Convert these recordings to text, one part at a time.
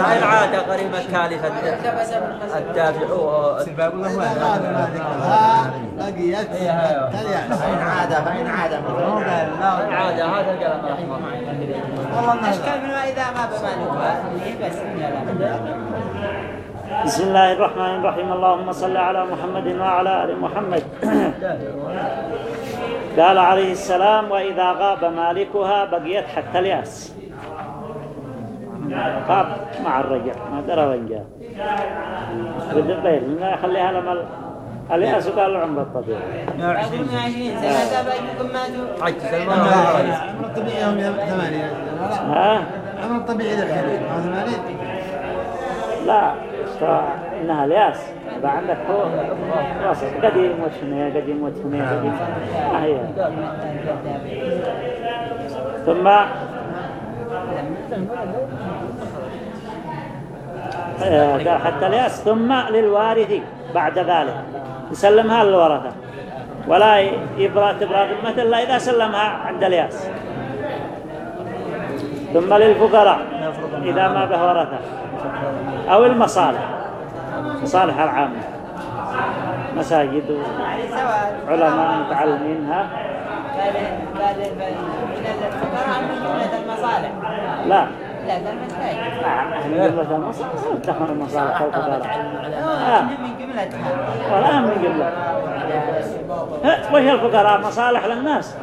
هاي العادة قريبة التالفة الدافع بقيت فإن عاد فإن عاد العادة هذا الكلام رحمه الله. أشكال منها إذا غاب مالكها بس بسم الله الرحمن الرحيم. اللهم صل على محمد وعلى آل محمد. قال عليه السلام وإذا غاب مالكها بقيت حتى الياس. غاب مع الرجع ما درى وين جاء. بالدبيل لا يخليها لما ال- الياس قال العمر الطبيعي أقول 20 سنة تبعكم ماتوا عجز عمر الطبيعي هم ثمانية ها؟ عمر الطبيعي الحين ما ثمانية لا. إنها الياس يبقى عندك هو وسط قديم وثنية قديم وثنية قديم. ما هي. ثم آه، قال حتى الياس ثم للوارث بعد ذلك. يسلمها للورثة. ولا يبرى تبرى ذمة إلا إذا سلمها عند الياس ثم للفقراء إذا ما به ورثة أو المصالح. مصالح العامة. مساجد وعلماء متعلمين ها من من لا لا جملة المصالح دخل المصالح آه، آه. من جملتها ولا من جملة ها، وش الفقراء مصالح للناس.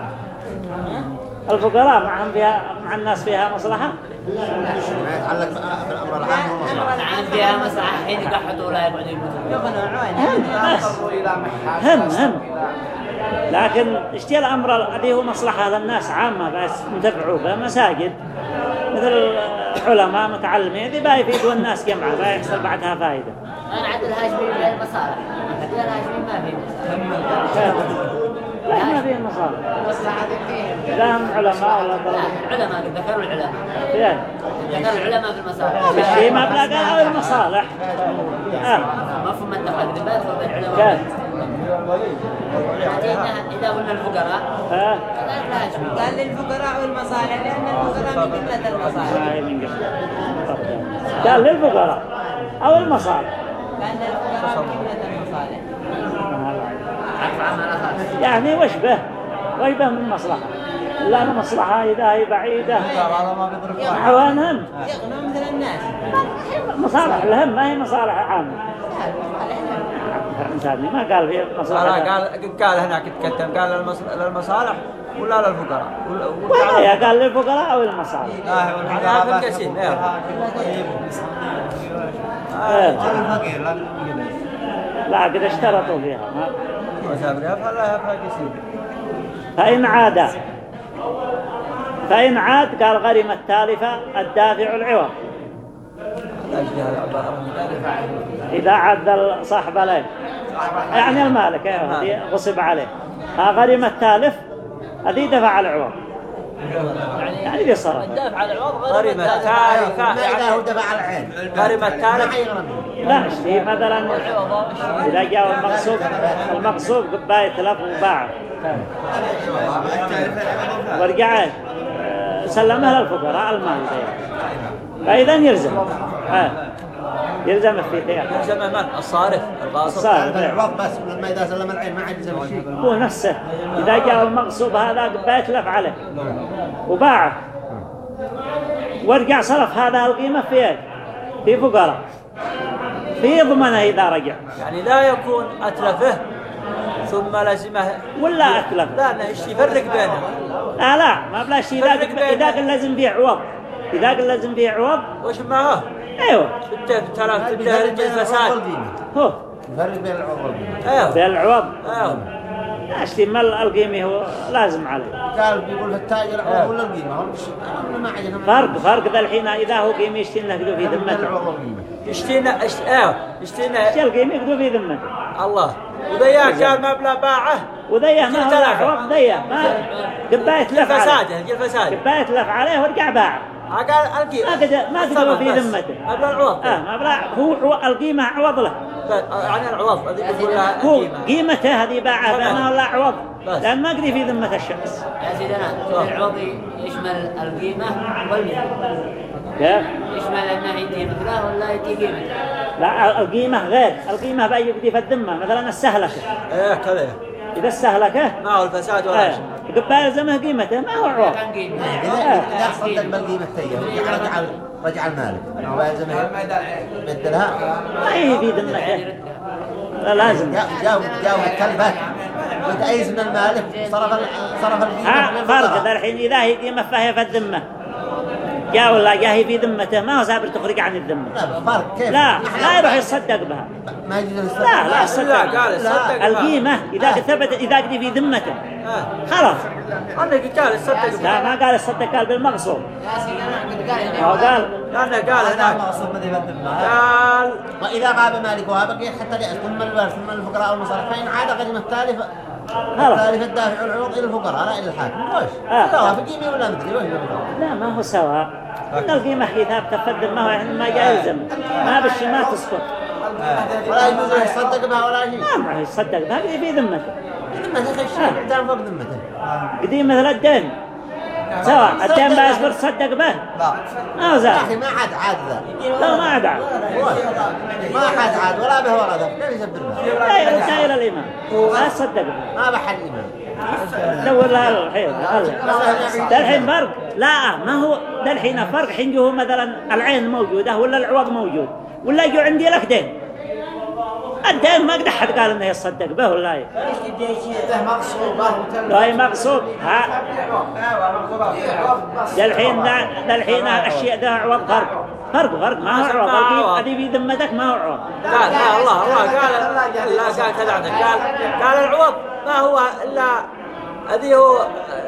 الفقراء معهم فيها مع الناس فيها مصلحة. ما يتعلق بالأمر العام هو مصلحة. أمر العام مسرح حين يقحطوا لا يقعدوا يموتوا يغنوا بس هم هم لكن اشتي الأمر الذي هو مصلحة للناس عامة بس نتبعوه بمساجد مثل علماء متعلمين ذي بقى يفيدوا الناس جمعة بقى يحصل بعدها فائدة. أنا عدل الهاشمي من المصالح عدل الهاشمي ما في. لا ما فيه مصالح. المصلحة فيه لا هم علماء ولا طلبة. لا العلماء ذكروا العلماء. يعني ذكروا العلماء في المصالح. الشيء ما بلا قال أو المصالح. آه. مفهوم ما يدخل بين العلماء. إذا قلنا الفقراء. آه. قال قال للفقراء والمصالح لأن الفقراء من جملة المصالح. قبل قال للفقراء أو المصالح. لأن الفقراء من جملة يعني وشبه وشبه من مصلحة. أن مصلحة إذا هي بعيدة. حوانهم يغنوا مثل الناس. مصالح لهم ما هي مصالح عامة. ما قال في قال مصلحة قال قال هناك تكتم قال للمص- للمصالح ولا للفقراء؟ ولا- قال للفقراء أو المصالح القسيم إيه. إيه. الفقير لا لا قد اشترطوا فيها. قسيم فإن عاد فإن عاد قال غرم التالفة الدافع العوض. إذا عاد صاحب عليه. يعني المالك هذه غصب عليه. غرم التالف هذه دفع العوض. يعني ذي صرف الدافع على العوض غير ما إذا هو دفع العين. غريمة حيغرم لا اشتي مثلا إذا جاء المغصوب المغصوب قباية تلف وباع. ورجع آه، سلمها للفقراء المال. ده فإذا يلزم. آه. يلزم في ثياب يلزم من؟ الصارف الغاصب. صار العوض بس لما إذا سلم العين ما عاد يسوي شيء. هو نفسه. إذا جاء المغصوب هذا قباية تلف عليه وباعه. ورجع صرف هذا القيمة في إيه؟ في فقراء. في ضمنه إذا رجع. يعني لا يكون أتلفه ثم لزمه. ولا أتلف لا لا يفرق بينهم؟ لا لا ما بلا شيء. إذا قل- قل لازم فيه عوض إذا قل لازم فيه عوض وش معه أيوه. تلف تبدأ رجل الفساد هو. يفرق بين العوض والقيمة أيوه. بالعوض أيوه. أشتي مال القيمة هو لازم عليه. قال بيقول في التاجر العوض ولا القيمة. فرق فرق ذا الحين إذا هو قيمة يشتي إنه يقدو في ذمته. العوض يشتينا. أيوه. يشتينا اشتي القيمة يقدو في ذمته؟ الله. وذا قال مبلغ باعة. وذيه ما هو. عوض ذيه ما قباية لف عليه. الفساد الفساد. قباية لف عليه ورجع باع قال القي ما قدر ما قدر في ذمته قبل العوض آه ما بلا هو القيمة عوض له. يعني العوض هذه يقول لها هو القيمة. قيمته هذه باعها. فما ولا عوض. بس. لأن ما قدر في ذمة الشخص. يا سيدنا العوض يشمل القيمة والمثل كيف؟ يشمل أنه يدي مثله ولا يدي قيمته لا القيمة غير. القيمة بقى يقضي في الذمة. مثلا السهلكة إيه كذا. إذا السهلكة ما هو الفساد ولا آه. شيء. يلزمه قيمته ما هو عوض. قيمة إذا صدق بالقيمة تيه رجع رجع المالك. هو لازم يبدلها ما هي في ذمته لا لازم. جاء جاء جاء الكلبات وتأيس من المالك صرف ال- صرف القيمة ها فرق. الحين إذا هي قيمة فهي في الذمة جاء ولا جاء هي في ذمته ما هو سابر تخرج عن الذمة لا فرق. كيف؟ لا لا يروح يصدق بها. ما يجوز يصدق. لا لا لا. قال صدق القيمة إذا ثبت إذا قد في ذمته آه. خلاص عندك قال صدق لا ما قال الصدق قال بالمقصود قال هو قال لأنه قال هناك ذي الذمة. قال وإذا غاب مالكها بقي حتى لأس ثم الورث ثم الفقراء والمصالح فإن عاد غنم التالف خلاص. التالف الدافع العوض إلى الفقراء لا إلى الحاكم وش؟ آه. سواء في قيمة ولا مدري وش يقول. لا ما هو سواء إن القيمة هي ثابتة في الذمة وإحنا ما يلزم ما بالشي ما تسقط ولا يجوز يصدق بها ولا شيء ما ما يصدق بها في ذمته ذمته فوق ذمته قديم مثل الدين سواء الدين بأصبر تصدق به ما هو يا زاد أخي ما عاد عاد ذا. لا ما عاد عاد. ما حد عاد ولا به ولا ذا. كيف يسبر بها؟ لا يرجع إلى الإمام. ما تصدق به ما بحد الإمام. دور لها الحين ده الحين فرق. لا ما هو ده الحين فرق. حين جو مثلا العين موجودة ولا العوض موجود؟ ولا يجوا عندي لك دين. الدين ما قد حد قال إنه يصدق به ولا ي- لا مقصود. ها. الحين الحين الاشياء ده عوض فرق فرق فرق ما هو عوض هذه في ذمتك ما هو عوض قال لا الله الله قال لا قال كذا قال قال العوض ما هو إلا هذه هو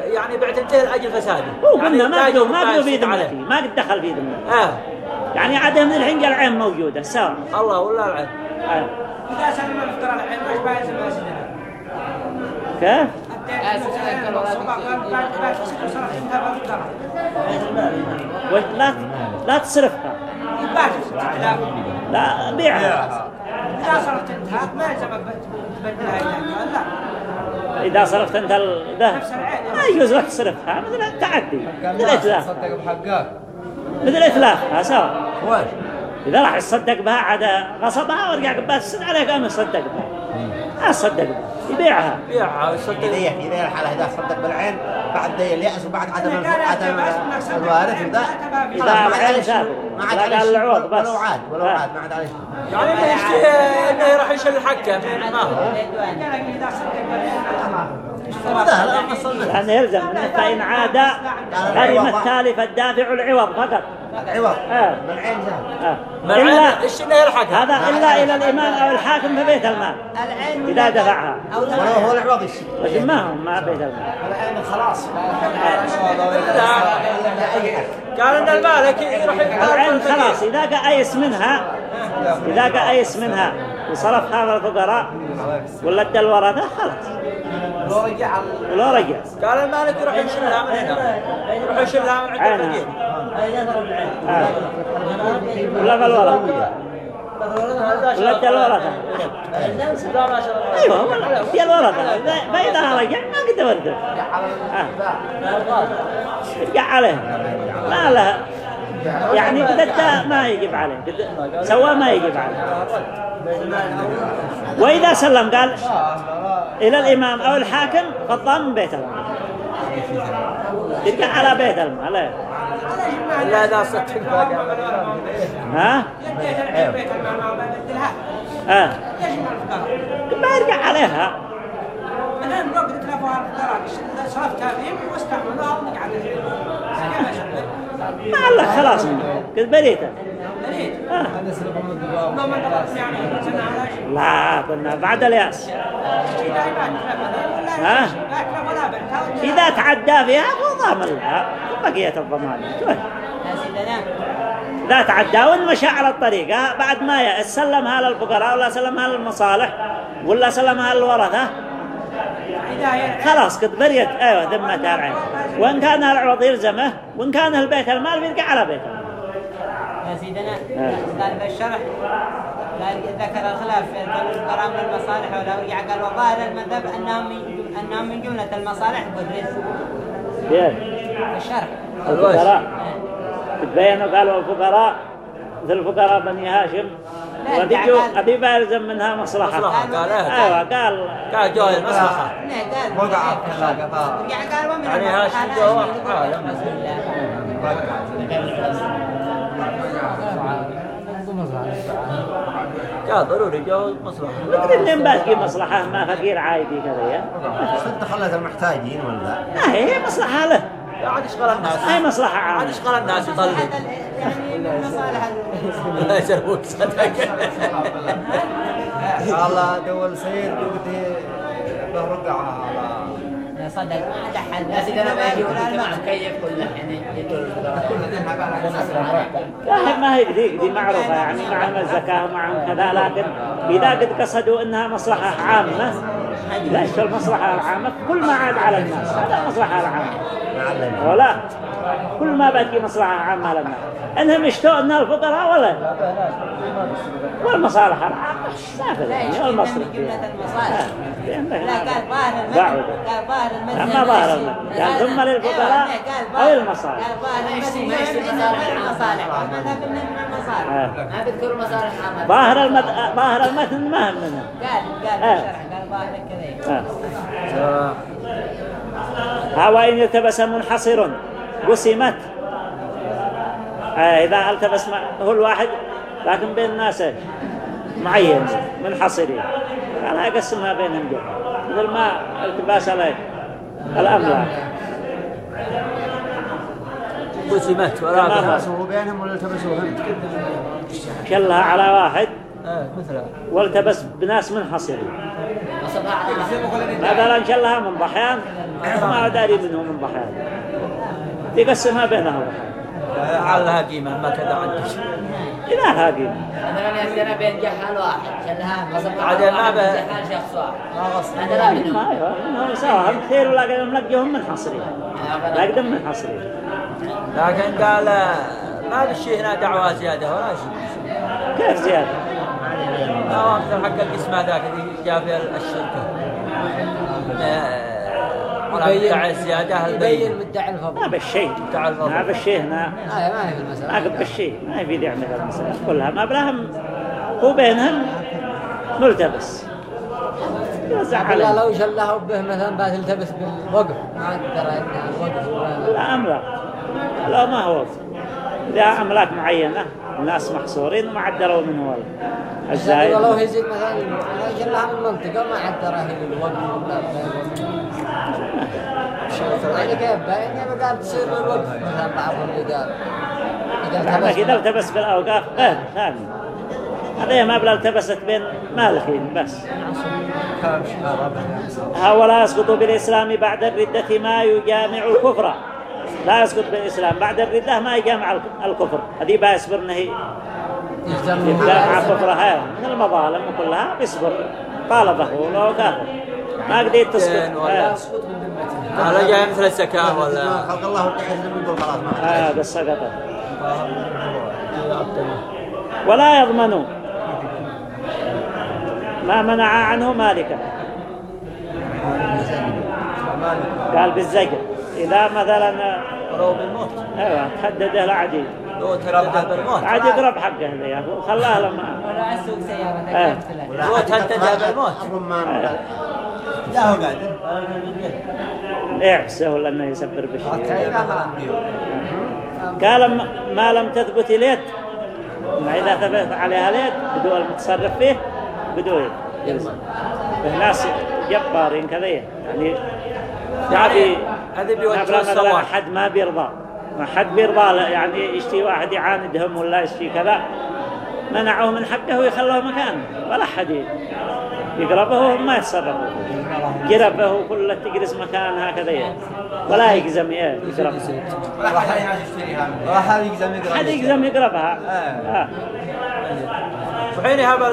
يعني بيعتنتهي لأجل فساده. هو قلنا ما لا يجوز ما بدو في. ذمتي. ما قد دخل في ذمتي. آه. يعني عدم من الحين قال العين موجودة. سواء الله ولا العين. إذا سلم وش بايز ما سيدنا كيف؟ لا لا تصرفها لا بيعها إذا صرفت انتهى ما يلزمك تبدلها لا إذا صرفت أنت الذهب ما يجوز لك تصرفها مثل التعدي مثل بحقك مثل إتلافها سواء وش؟ إذا راح يصدق بها عاد غصبها ورجع قبل السنة عليه قام يصدق بها ما يصدق بها يبيعها بيعها ويصدق إذا إذا الحالة إذا صدق بالعين بعد ذي اليأس وبعد عدم عدم الوارث وذا إذا خلاص ما عاد عليه. ما عاد عليه. العوض بس. ولو عاد ولو. عاد ما عاد عليه شيء. يعني إنه يشتهي إنه يروح يشيل الحكم ما هو لا لا ما صدق لأنه يلزم منه فإن عاد غرم التالف الدافع العوض. فقط عوض. من إلا عين إيش إنه يلحق هذا إلا إلى الإمام أو الحاكم في بيت المال. إذا دفعها. ولو هو العوض الشيء. لكن ما هم مع بيت المال. قال إن المالك يروح العين خلاص إذا جاء أيس منها إذا جاء أيس منها وصرفها على الفقراء ولا ادى الورثة خلاص. ولو رجع. قال المالك يروح يشيلها من هنا يروح يشيلها من عند. الفقير آه. ولا في الورثة ولا ادى الورثة لا هو ادى الورثة فإذا رجع ما قد ورده آه. يرجع عليه. ما له. يعني قد ادى ما يجب عليه. سوى ما يجب عليه. وإذا سلم قال إلى الإمام أو الحاكم فالضام من بيت المال. يرجع على بيت المال. إيه. الا اذا صدق. ها؟ ما آه. ما يرجع عليها. صرفتها فيهم واستعملوها ونقعد كيف أشبه؟ ما الله خلاص. قد بريته آه. لا قلنا بعد الياس. إذا ها؟ إذا تعدى فيها فهو ضامن لها بقية الضمان. لا تعدى وإن مشى على الطريقة بعد ما سلمها للفقراء ولا سلمها للمصالح ولا سلمها للورثة إذا خلاص قد بريت. أيوة ذمتها العين وإن كان العوض يلزمه وإن كان البيت المال بيرجع على بيته يا سيدنا آه. قال بالشرح ذكر الخلاف في الكرام والمصالح ولا رجع قال وظاهر المذهب أنهم من أنهم من جملة المصالح والرزق. بيه الشرح. الفقراء. تبينوا قالوا الفقراء مثل الفقراء بني هاشم. لا، قال- أبي بيلزم منها مصلحة. مصلحة قال. أيوة قال. قال جوه المصلحة وقع يعني هاشم لا جوه قال ضروري جوه مصلحة. لكن باقي مصلحة ما فقير عايدي كذا يا. صدق خلت المحتاجين ولا؟ ما هي مصلحة له. عاد اشغل الناس؟ هاي مصلحة عاد؟ عامة اشغل الناس؟ يطلق يعني من المصالح ال- لا يسلموك صدق. الله دول سيد برقع على يا صدق. ما عاد يا سيدي أنا ما يجي ولا المعنى. مكيف لا ما هي دي دي معروفة يعني معهم الزكاة ومعهم كذا لكن إذا قد قصدوا إنها مصلحة عامة ليش المصلحة العامة كل ما عاد على الناس. هذا المصلحة العامة. ولا. كل ما بقي مصلحة عامة للناس إنهم يشتوا إنها الفقراء ولا؟ والمصالح العامة ما في لا يعني والمصرف قال بعد. قال ظاهر أما. يعني قال- ثم للفقراء قال أو ظاهر- المصالح. قال ظاهر ما مصالح المصالح. آه. مصالح عامة ظاهر المتن ما هم منها قال قال آه. بالشرح قال ظاهر كذا. ها وإن التبس منحصر. قسمت. آه إذا ألتبس مع... هو الواحد لكن بين الناس؟ معين منحصرين. أنا أقسمها بينهم جد مثل ما التباس عليه الأملاك. قسمت. ولا. تبسوا بينهم ولا تبسوا هم. كلها على واحد. آه، والتبس بناس منحصرين. مثلا إن شاء الله من ضحيان ما داري منه من ضحيان يقسمها بينهم على قيمة ما كذا عندك. إذا هذه مثلا يصير بين جحال واحد. شلها وصفها عاد على ما واحد ب- جحال شخص واحد. هذا لا منهم ما أيوه انهم سواء كثير ولا قدم لقيهم منحصرين لا قدم منحصرين لكن قال آه، ما بالشيء هنا دعوة زيادة ولا شيء كيف زيادة؟ ما هو مثل حق القسم هذاك اللي جاء في الشركة. على مدعي الزيادة البين مدعي الفضل. ما بالشيء. مدعي الفضل. ما بالشيء هنا ما هي في المسألة. ما قد بالشيء. ما يعمل المسألة كلها. ما بلاهم هو بينهم ملتبس. يوزع ولا عليهم. لو شلها به مثلا بعد التبس بالوقف. ما ترى انها الوقف ولا لا أملاك. لا ما هو. إذا أملاك معينة الناس محصورين وما عدلوا من هو الزايد ولو يزيد مثلا شلها من المنطقة ما عاد ترى هي الوقف يعني قال تصير الوقف مثلا بعضهم إذا التبس بالأوقاف غير ثاني هذه ما بلا التبست بين مالكين بس. ها ولا يسقط بالإسلام بعد الردة ما يجامع الكفر. لا يسقط بالإسلام بعد الردة ما يجامع الكفر. هذه بقى يصبر انه يبدأ مع كفرها. من المظالم وكلها بيصبر. طالبه ولو كافر. ما قديت تسقط ولا- آه. هذا جاي مثل الزكاة ولا؟ خلق الله لما يقول خلاص ما آه بس سقطت ولا يضمن ما منع عنه مالكا قال بالزجر. إذا مثلا ولو بالموت. أيوه تحدده العديد لو تردد بالموت. عاد يقرب حقه ذي وخلاه لما. ولو عسوق سيارة. له لو تهدد بالموت. لا هو قاعد. ولا أنه يسبر بالشيء قال ما- لم تثبت اليد ما إذا ثبت عليها اليد بدو المتصرف فيه بدو به ناس جبارين كذا يعني هذه بلا مثلا السواق. حد ما بيرضى. ما حد بيرضى يعني يشتي واحد يعاندهم ولا يشتي كذا. منعوه من حقه ويخلوه مكانه. ولا حد يقربه ما يتصرفوا قربه كله تجلس مكان هكذا. يعني. ولا يقزم يقرب. ولا حد يشتريها ولا حد يقزم يقرا حد يقزم يقربها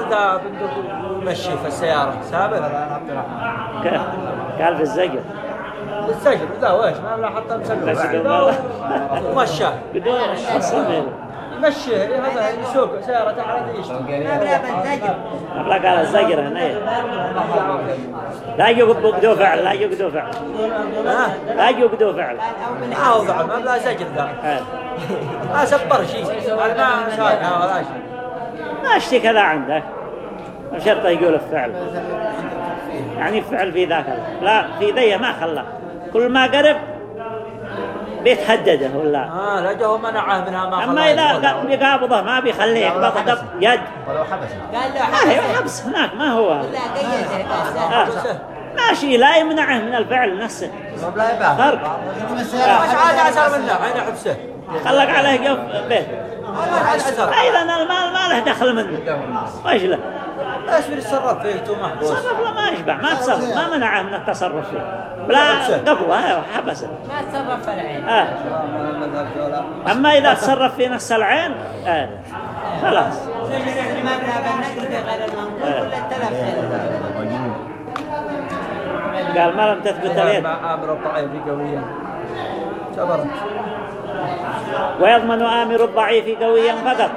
ذا بندق يمشي في السيارة سابق؟ قال في الزقر. السجن لا ويش ما لا حتى مسجل. ومشى بدون الصبر يمشي هذا يسوق سيارته على بنتجر أبلا قال الزجر هنا. لا يقدو قدو فعل لا يقدو فعل. لا يقدو فعل. ما هو بعد ما بلا سجن ذا. ما سبر شيء ما ساقها ولا شيء. ما اشتكى ذا عندك شرطه يقول الفعل. يعني الفعل في ذاك لا في ذي ما خلى. كل ما قرب بيتحدده ولا؟ آه لا جو منعه منها ما أما خلاه إذا يدخل. ق- بيقابضه ما بيخليه يقبض يد. ولو حبس. قال له ما هي حبس. حبس هناك ما هو؟ لا قيده آه. ماشي لا يمنعه من الفعل نفسه. لا يباع فرق. وش عاد عسر منه عين حبسه. خلق عليه قف بيت. أيضا المال ما له دخل منه. وش له؟ إيش بيتصرف فيه تو محبوس تصرف له ما يشبع ما تصرف ما منعه من التصرف فيه. بلا قبوة حبسه ما تصرف في العين. آه. أما إذا تصرف في نفس العين آه. خلاص. التلف قال ما لم تثبت اليد. مع آمر الضعيف قويا. صبرت ويضمن آمر الضعيف قويا فقط.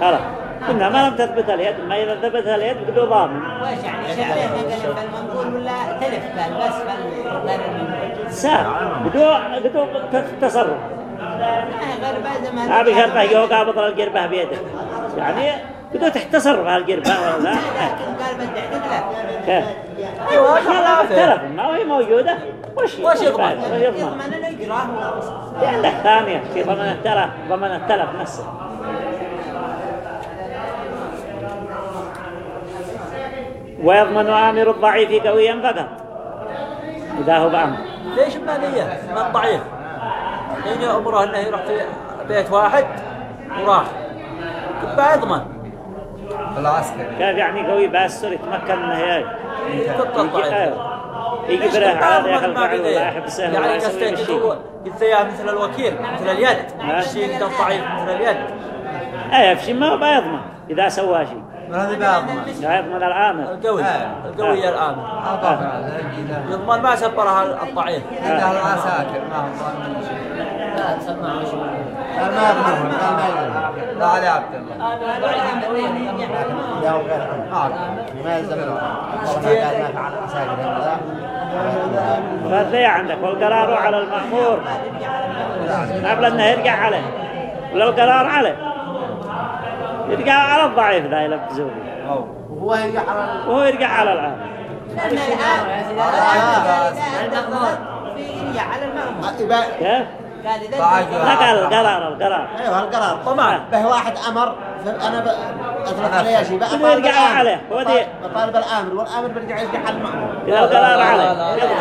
خلاص. قلنا ما لم تثبت اليد ما إذا ثبت اليد بدو ضامن. وش يعني؟ شبه نقل في المنقول ولا تلف بال بس المنقول سار بدو بدو تصرف. ما بشرطه يوقع بطل القربة بيده يعني بدو تحت تصرف هالقربة ولا لا؟ لكن قال بدي تتلف كيف أيوه ما اختلف ما هي موجودة. وش وش يضمن؟ وش يضمن؟ في عندك ثانية في ضمن التلف ضمن التلف نفسه. ويضمن آمر الضعيف قويا فقط. إذا هو بأمر. ليش مالية من ضعيف حين يأمره إنه يروح في بيت واحد وراح. يبقى يضمن العسكري. كيف يعني قوي بأسر يتمكن انه يجي يفضل ضعيف يجبره على ذاك الفعل ولا يحبسه يعني قصدك يثيها مثل الوكيل مثل اليد. الشيء يقدر ضعيف مثل اليد. إيه في شيء ما بيضمن. إذا سوى شيء. لا يضمن العامل. القوي آه. القوي الآن يضمن ما سبرها الضعيف. عنده العساكر ما هو ضامن شيء. لا تسمعوا شو؟ قال ما لا علي عبد الله. لا وغير ما يلزم عندك. والقرار على المأمور. قبل أنه يرجع عليه. ولو القرار عليه. يرجع على الضعيف ذا يلبسوه به. وهو يرجع على وهو يرجع على العام المأمور يبقى- كيف؟ قال لا قال القرار القرار. أيوه القرار. طبعا. به واحد أمر. أنا اطلق عليه شيء يرجع عليه، هو دي. بطالب الآمر. والآمر بيرجع يرجع على المامور القرار عليه.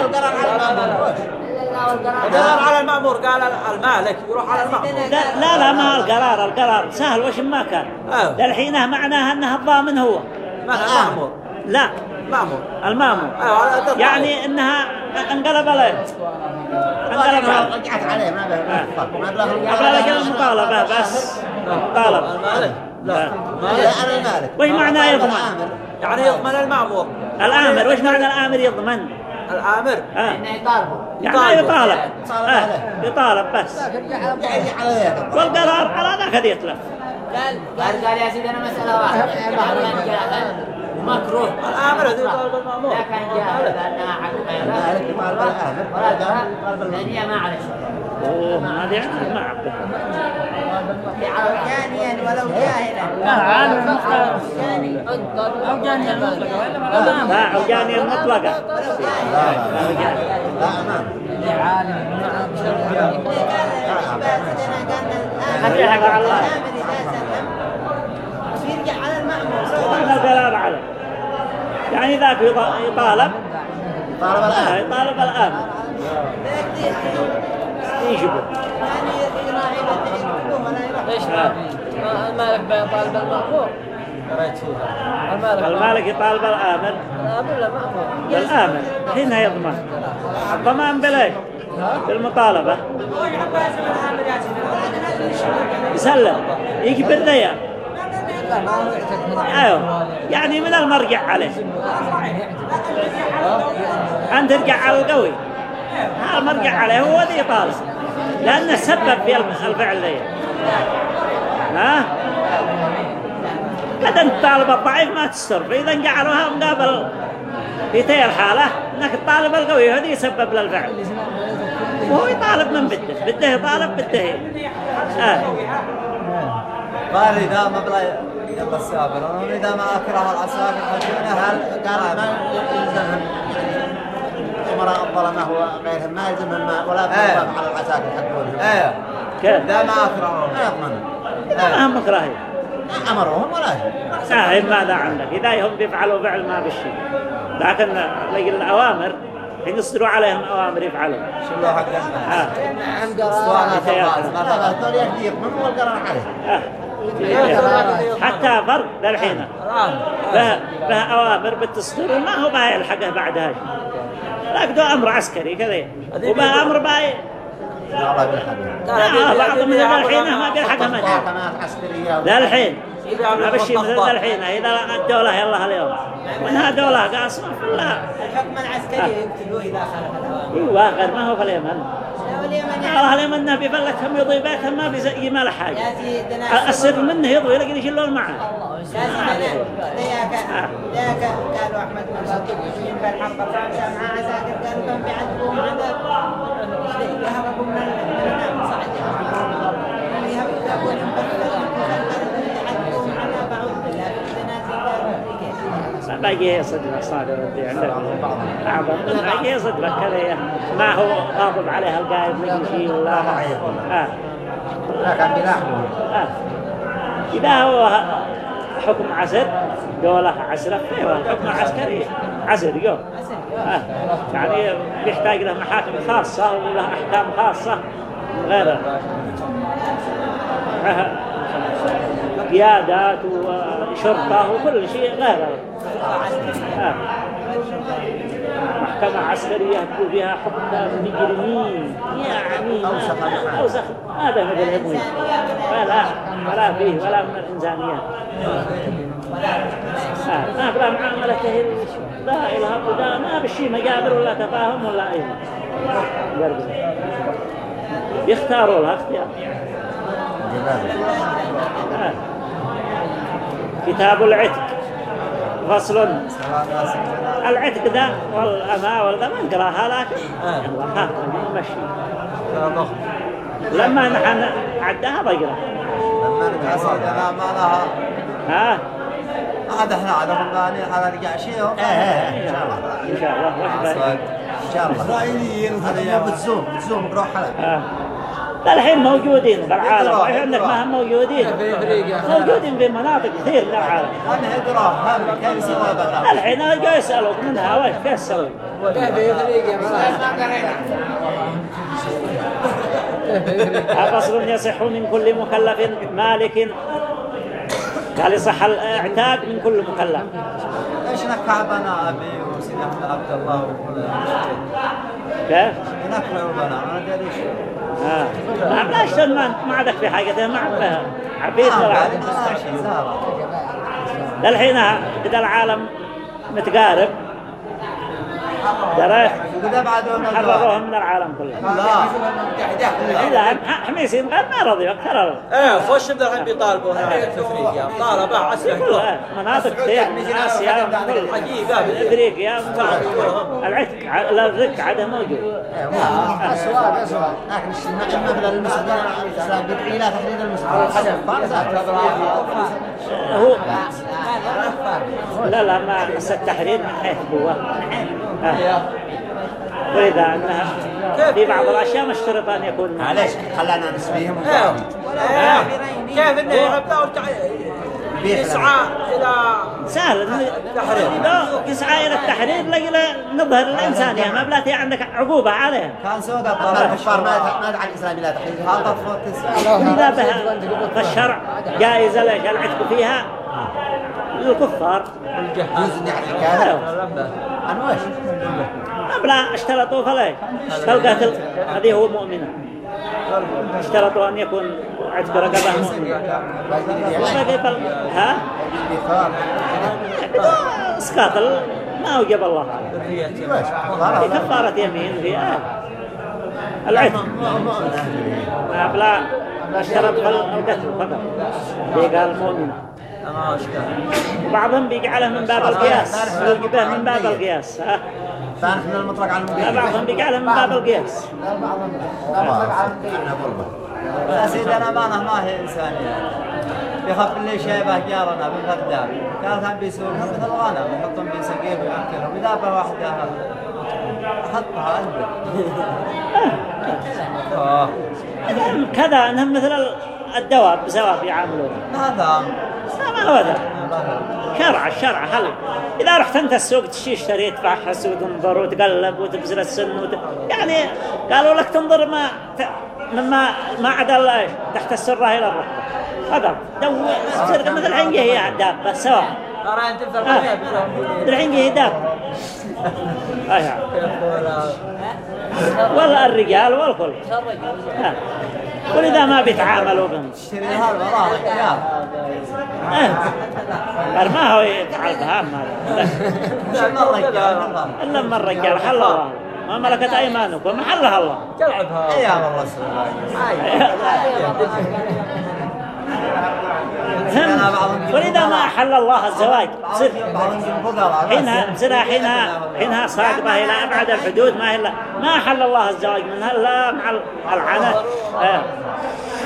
القرار على المامور القرار على المأمور قال المالك يروح على المأمور. لا لا, لا ما القرار القرار سهل وش ما كان. للحين معناها انه الضامن هو. ما المأمور. لا. مأمور المأمور. أيوه هذا الضعيف. يعني إنها انقلب عليه. انقلب عليه. رجعت عليه ما به قبل لك المطالبة. بس. مطالبة. المالك. لا لا المالك. أنا المالك. وش معناه يضمن؟ يعني يضمن المأمور. الآمر. وش معنى الآمر يضمن؟ الآمر. آه. إنه يطالبوا يعني يطالب يطالب آه. عليه. يطالب بس والقرار على ذاك يتلف قال قال يا سيدي أنا مساله واحدة ومكروه الآمر الذي يطالب المأمور لا كان جاهل لانها حق الامر ولا ضرر ثانية ما عليه أوه ما عنه ما أعرفه جانيا ولو جاهلا لا عالم جاني أو جاني المطلق ولا ما لا عجاني المطلقة لا لا لا امام عالم نعم خلي حق الله يرجع على المأمور يعني ذاك يط- يطالب طالب آه، الامر يطالب الآمر يجبه يعني يراعي بدل يكتبوه ولا يروح ليش آه. ما المالك بيطالب المأمور. قريت فيها. المالك المالك يطالب الآمر الأمر لا مأمور يضمن. الضمان بليش بالمطالبة. يسلم. يجبر ذي أيوه. يعني من المرجع عليه. أن ترجع على القوي. المرجع عليه هو ذي طالب لأنه سبب في الفعل ذي ها؟ قد انت طالب الضعيف ما تستر. فإذا جعلوها مقابل في تي الحالة إنك الطالب القوي. هذا يسبب للفعل. وهو يطالب من بده. بده يطالب بده آه. قال إذا ما بلا يلا السابر. إذا ما أكره العساكر حجونه هل قال ما يلزمهم أمراء الظلمة وغيرهم ما يلزمهم ما ولا إيه. تنظم على العساكر حقهم. إيه. كيف إذا ما أكرههم ما يضمنون ما هم مكرهين ما أمرهم ولا شيء ماذا عندك إذا هم بيفعلوا فعل ما بالشيء لكن الأوامر حين يصدروا عليهم أوامر يفعلوا. شو الله حق آه. اسطوانات الراس لا مثلا هذول يهديك من هو القرار عليه. آه. حتى فرق للحين. به, به أوامر بالتصدير وما هو باي يلحقه بعدها. لكن أمر عسكري كذا وبه أمر باي لا لا بعض من الحين ما محاكمات عسكرية ذا الحين. ما بشي مثل الحين. إذا الدولة يلا اليوم وإنها دولة؟ قاصمة لا. الحكم العسكري يقتلوه إذا الأوامر أيوه غير ما هو في اليمن. الله اليمن انه بيبلتهم يضي بيتهم ما بيزي ما له حاجة. السر منه يضوي يلقى يشيلون معه؟ ذاك قالوا أحمد بن صديق بالحق فرنسا مع عساكر قالوا كان بيعذبوهم عذاب. باقي صدق صادر ودي عندك اعظم باقي صدق كذا ما هو غاضب عليها القائد لقي شيء ولا آه. آه. إذا هو حكم عسر دولة عسرة حكم عسكري عسر يوم آه. يعني يحتاج له محاكم خاصة وله أحكام خاصة غير آه. قيادات وشرطة وكل شيء غير. آه. محكمة عسكرية تكون فيها حكام مجرمين. يعني أوسخ هذا. مثل الهموي ولا ولا فيه ولا من الإنسانيات آه. ما بلا معاملته لا إله إلا ما بشي مجابر ولا تفاهم ولا أي قرب. يختاروا لها اختيار آه. كتاب العتق. فصل. العتق ذا والأماء والذا ما نقراها لكن الله هذا مشي لما نحن عدها بقرا لما نتعصر لا ما لها. ها؟ عاد إحنا عاد فلاني على رجع شيء. إيه إيه إن شاء الله. إن شاء الله؟ إن شاء الله. إسرائيليين. هذا بتزوم بتزوم بروح حلق ها الحين موجودين بالعالم وإحنا عندك ما هم موجودين. موجودين في مناطق كثير من العالم. أنا ادراه هم كيف بقى الحين جاي يسألوك منها وش كيف تسوي؟ فصل يصح من كل مكلف مالك. قال يصح الإعتاد من كل مكلف. إيش نكعبنا ابي وسيدي أحمد عبد الله؟ وكل كيف؟ نكعب بنا ما أدري إيش ها ما ما ما عندك في حاجة؟ ما عندها عبيد ولا للحين إذا العالم متقارب بعدهم حرروهم من العالم كله. لا. لا. حميسين غير ما رضيوا أكثر إيه فوش بدل الحين بيطالبوا هنا. في افريقيا طالبة عسكري كلها مناطق كثير من اسيا إفريقيا العتق الرق عاده موجود. اسواق اسواق لكن الشيء مثل المسلمين بيدعي إلى تحرير المسلمين هو لا لا ما التحرير من حيث هو آه. ولذا أنها في بعض الأشياء مشترط أن يكون معليش خلانا نسبيهم إيه إيه كيف إنه يبدا يسعى إلى سهل. يسعى إلى التحرير لقي له نظهر الانسانيه ما بلاتي عندك عقوبة عليها. كان سوق اما الطلب الكفار ما دعا الاسلام إلى تحرير. هذا تسعة. إذا بها فالشرع جائزة ليش العتق فيها. للكفار يجوز ان يعطي الكافر عن وش؟ لا اشترطوا فليش فالقاتل هذه هو مؤمنة اشترطوا أن يكون عتق وبقي فال... ها؟ اسقاط ما أوجب الله؟ في كفارة يمين في آه. العتق. بلا اشترط القتل فقط. قال مؤمن ما وبعضهم بيجعله من باب القياس. يلقبه من باب القياس ها. ثاني من المطلق على لا المقيد بعضهم بيجعله من باب القياس. إحنا غربة يا سيدنا أمانة ما هي إنسانية. يخاف اللي شيبه جارنا بالخدام قال كان بيسوون مثل الغنم يحطون في سقيف ويأكلهم إذا بقى واحد قال حطها ألبة. آه. كذا إنهم مثل الدواب بسواب يعاملون. هذا ما هو شرع الشرع خلي إذا رحت أنت السوق تشي اشتري تفحص وتنظر وتقلب وتبزر السن وت... يعني قالوا لك تنظر ما ت... مما ما عدا الله تحت السرة إلى الركبة. هذا. دو تصير مثل العنقة هي دابة سواء. ترى أنت في آه. العنقة هي دابة ولا الرجال والكل. ولذا ما بيتعاملوا بهم. تشتري هذا؟ آه. قال ما هو يفعل بها ما مرة رجال مرة إلا من الرجال حل الله. ما ملكت أيمانكم حلها الله. تلعبها أيام الرسول هم ولذا ما أحل الله الزواج. فقراء حينها صرا حينها حينها صاقبة إلى أبعد الحدود. ما إلا ما أحل الله الزواج منها إلا مع العنة آه.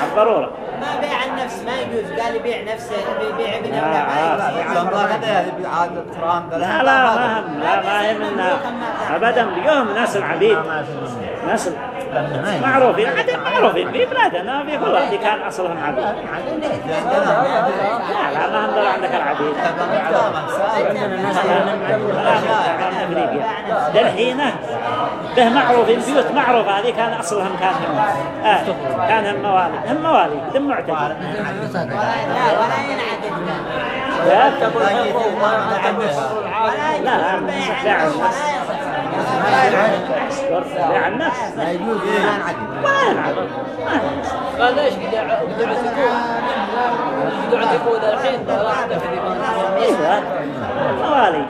الضرورة. ما بيع النفس ما يجوز. قال يبيع نفسه بيبيع ابن آه، آه. عاد الترام. لا لا ما هم. لا ما هي منها أبدا. بيهم ناس العبيد. ناس معروفين عدد معروفين في بلادنا في كل دي كان أصلهم عبيد لا لا ما هم دول عندك العبيد دلحين به معروفين بيوت معروفة هذه كان أصلهم كان هم آه كان هم موالي هم موالي دم معتدي لا ولا ينعدد لا ما تعمل لا لا لا يجوز ما نعدل ما ينعد ما ينعد. قال ليش قد يعتقون قد يعتقون الحين ثلاثة أيوه موالي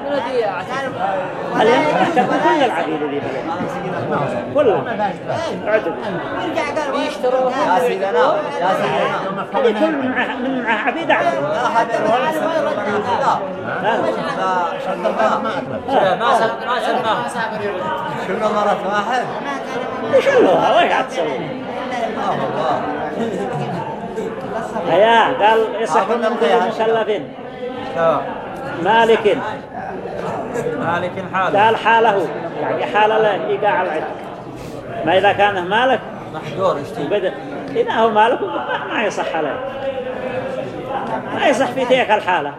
اليوم يعتبر كل العبيد اللي بلد؟ كلهم عدد يرجع قال بيشتروها يا سيدنا يا سيدنا هذه كل من معه- عبيد عبد لا هذا لا لا. لا شرطة ما. سلمه كنا مرة واحد؟ يشلوها وش آه والله. هيا قال يصح من مكلف مالك؟ مالك حاله. قال حاله. يعني حال له إيقاع العتق ما إذا كان مالك؟ محجور يشتي بدأ إذا هو مالك ما- ما يصح عليه ما يصح في تلك الحالة.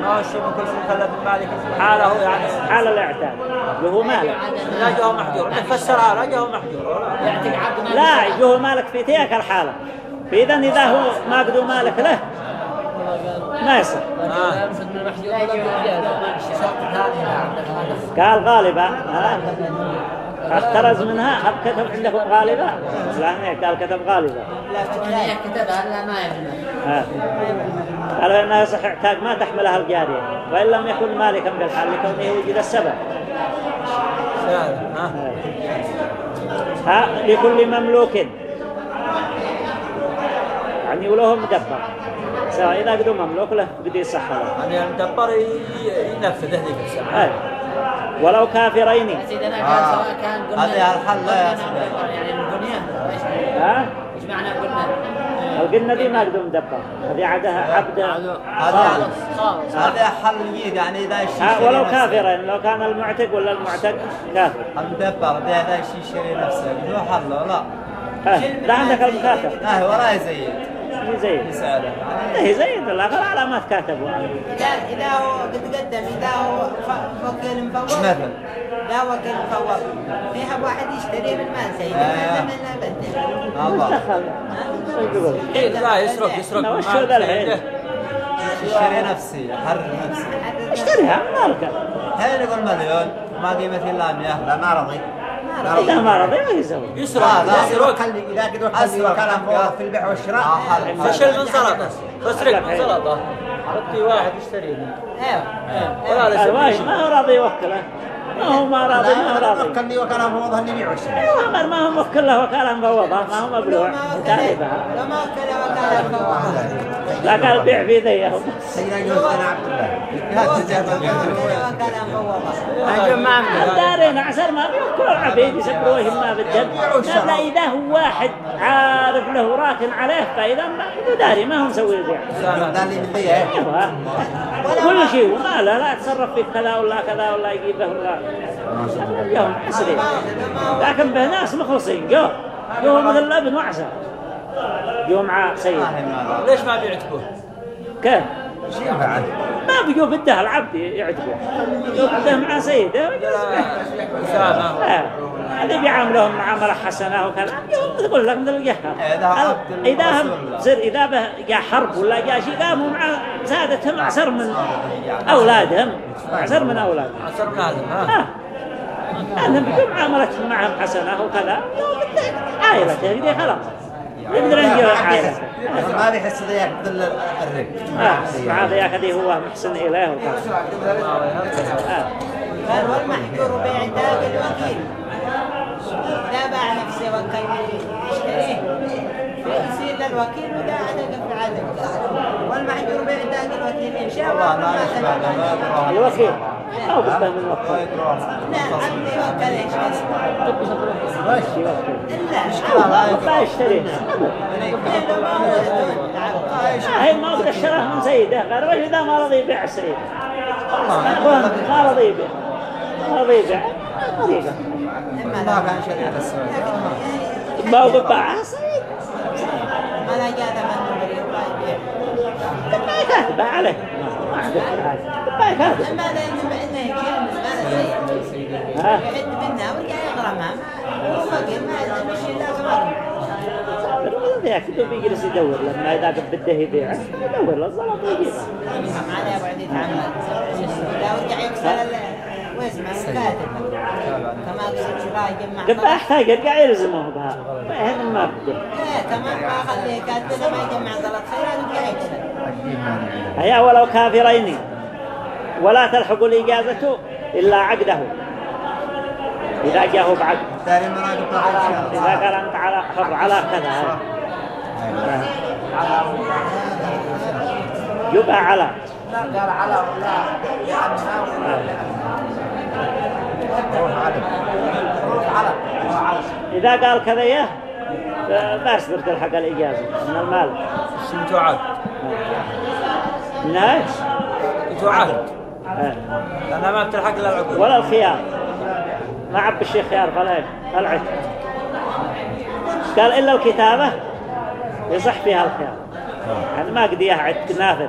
ما هو الشيء من كل مكلف مالك. حاله يعني. حال الاعتاد وهو مالك. لا جاء محجور فسرها لا جاء محجور لا يجوه مالك في تلك الحالة. فإذا إذا هو ما قدو مالك له ما يصح آه. قال غالبا. ها احترز منها هل كتب عندكم غالبا؟ لا قال كتب غالبا. كتبها لا ما ها. قالوا إنها يصح اعتاق ما تحملها الجارية وإن لم يكن مالكا بالحال لكونه وجد السبب. ها ها لكل مملوك. يعني ولهم مدبر سواء إذا قدوا مملوك له قد يصح له. يعني المدبر ي- ينفذ هذيك الساعة. ولو كافرين. آه. هذه الحل لا يا قلنا سيدي. يعني البنيان إيش ها؟ إيش معنى قلنا؟ القنة دي ما قدوا مدبر هذه عادها عبد. هذا خالص هذا حل جديد يعني ها يشتري ولو. كافرين. لو كان المعتق ولا المعتق كافر. المدبر ده إذا يشتري نفسه. هو حله؟ لا. ها. لا عندك المكاتب لا هو ولا يزيد هي زي يسأله هي زي الآخر علامات كاتبوا إذا إذا هو قد قدم إذا هو ف- وكيل مفوض. مثل لا وكيل مفوض. فيها واحد يشتري من مال سيدي ما زمن لا بدل الله. يقول إيه، لا يسرق يسرق. وش ذا الحين؟ يشتري نفسي يحرر نفسي. اشتريها مالك. هل يقول مليون ما قيمة إلا 100 لا ما رضي إذا ما رضي ما يسوي. يسرق. لا،. يسرق. إذا قدروا. وكالة فوق في البيع والشراء. آه، حل. فشل من سلطة. فسرق من سلطة. حطي واحد يشتري أيوه ولا ما هو راضي يوكله ما هو ما راضي ما هو لا راضي وكلني وكان فوضها اللي بيعوش أيوه ما ما هو موكل له وكاله مفوضه ما هو مبلوع. تالبها لو ما كذا وكان الفوضى لا قال بيع في ذيه سيدنا يوسف بن عبد الله. هذا جاب وكان فوضى أجل ما دارين عسر ما بيوكل العبيد يسكروهم ما بالدم لا إذا هو واحد عارف له راكن عليه فإذا ما داري ما هو مسوي ذي أيوه. كل شيء. وما لا لا تصرف في كذا ولا كذا ولا يجيب له ولا يوم حسرين لكن به ناس مخلصين. جو. جو مثل الابن وعسى جو مع سيد. ليش ما بيعتقوه؟ كيف؟ ما بيجوا بده العبد يعتقوا جو بده مع لا. هذا بيعاملهم معاملة حسنة وكذا. يوم تقول لك مثل الجهة. إذا هم زر إذا به جاء حرب ولا جاء شيء قاموا مع سادتهم أعسر من أولادهم. أعسر من أولادهم. عصر من هذا ها. آه. أنهم بيجوا معاملتهم معهم حسنة وكذا. يوم بده عائلته دي خلاص. يقدر ينجوا عائلته ما بيحس ذيك مثل الرق آه. مع ذي هو محسن إليه. وكذا. قال والمحجور بيع داق الوكيل. لا باع نفسه وكيل. يشتريه يصير للوكيل وده عدد في عدد والمحجور بيع داق الوكيل. إن شاء الله ما تبع الوكيل أو بده من وكيل. لا عبدي وكل يشتري وش يوكل لا. ما يشتري هاي ما قد اشتراه من سيده قال وش إذا ما رضي يبيع السيد ما رضي يبيع. ما رضي يبيع. ما رضي يبيع. ما كان شريعة السعودية ما هو بباعها سيد ما لا جاء ثمن مريض ما يبيع ما كاتبه عليه ما عندك ما كاتب أما لا ها؟ يعد يغرمها ما يمشي إلا كمان ذاك دوب يجلس يدور لما إذا قد بده يبيعه يدور له الزلط ويجيبه ما عليه بعد لا ورجع يكسر واسمه الكاتب. كما قلت شراء يجمع دباح تاجر قاعد يلزمه بها هذا ما بده إيه كمان ما خليه كاتب ما يجمع غلط. خيرات ويرجع يكسر هيا ولو كافرين. ولا تلحق الإجازة إلا عقده. إذا جاءه بعقد ما إذا قال أنت على حر على كذا. يبقى على. قال على ولا إذا قال كذا يه بس تلحق الإجازة من المال. عهد منها إيش؟ إنتوا عهد إيه. لأنها ما بتلحق إلا العقود. ولا الخيار. ما عب الشيخ خيار فلا؟ العتق قال إلا الكتابة يصح فيها الخيار. يعني ما قد عتق نافذ.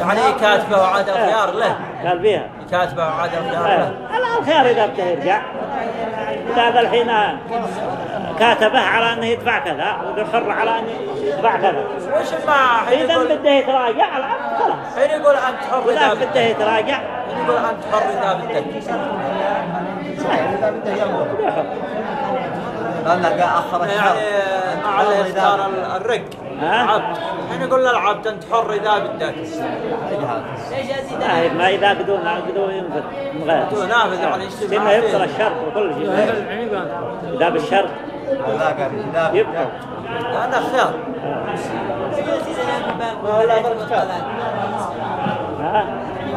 يعني كاتبة وعاد الخيار له قال فيها. الخيار إيه. له لا الخيار إذا بده يرجع هذا الحين كاتبه على أنه يدفع كذا ويحر على أنه يدفع كذا. وش ما إذا يقول؟ بده يتراجع على العقد خلاص. حين يقول أنت حر إذا بده يتراجع حين يقول أنت حر إذا بدك إذا بده يحر لأنه قال أخر الشهر يعني عليه يختار الرق؟ عبد حين يقول للعبد أنت حر إذا بدك. لا ما إذا قدوا قدوا ينفذ من غير بدون نافذ يعني يشتري لما معاه يبطل. الشرط وكل شيء. بالشرط. لا قال لا يبطل. لأنه خيار. ها؟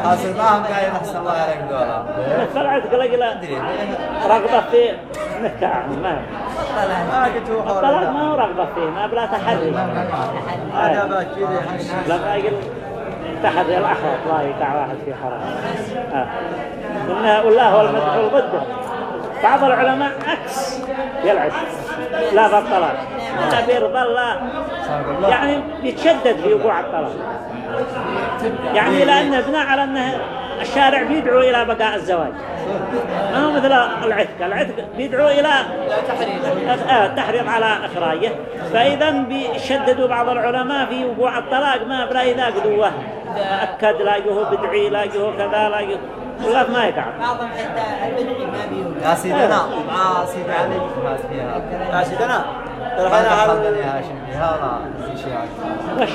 حاصل ما هم قاعد يحسن الله عليك دولار طلعت قلق رغبة في نكاح ما ما قلت هو حول الطلاق ما هو رغبة فيه ما بلا تحري هذا آه. باكير لما يقول تحري الأحوط لا يقع واحد في حرام آه. والله هو المدخول ضده بعض العلماء عكس يلعب. لا بالطلاق لا بيرضى لا يعني بيتشدد في وقوع الطلاق يعني لأنه بناء على أنه الشارع بيدعو إلى بقاء الزواج. ما هو مثل العتق. العتق بيدعو إلى آه، التحريض على إخراجه. فإذا بيشددوا بعض العلماء في وقوع الطلاق. ما بلا إذا قدوه. أكد لاقوه بدعي لاقوه كذا لاقوه ولا ما يقع. بعضهم حتى البدعي ما بيوقع يا سيدنا مع سيدي ما هاشم ولا في شيء وش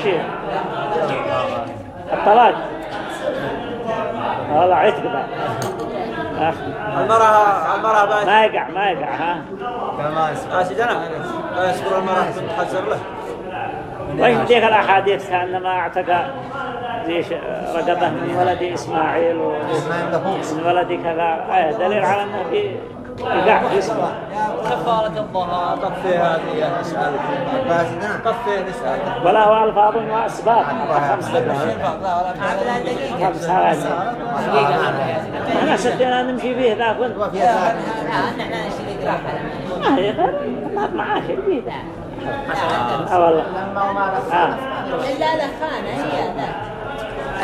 الطلاق. والله عتق بعد آه. المرأة المرأة بقى ما يقع ما يقع ها؟ آه سيدنا. لا يصبر المرأة تحذر له. وإيش ذيك الأحاديث كأنما اعتقى ذي ش- رقبة من ولد إسماعيل ومن ولد كذا؟ آية دليل على أنه في في اسمه كفارة الظهر طفي هذه نسأل طفي نسأل ولا هو ألفاظ وأسباب خمس دقيقة خمس هذه إحنا ستنا نمشي فيه ذاك وانت لا نحن نشتري قراحة ما هي ما معاش آه والله آه إلا لخانة هي ذاك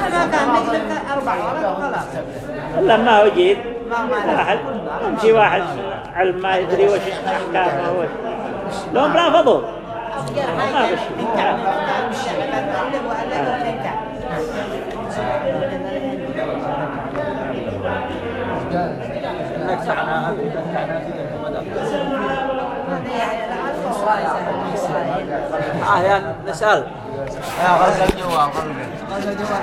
أنا كان نقلب أربع ورق وخلاص لما هو جيد واحد يمشي واحد علم ما يدري وش أحكامه وش. لهم رافضوا ما بش. آه يا نسأل. يا غزل جوا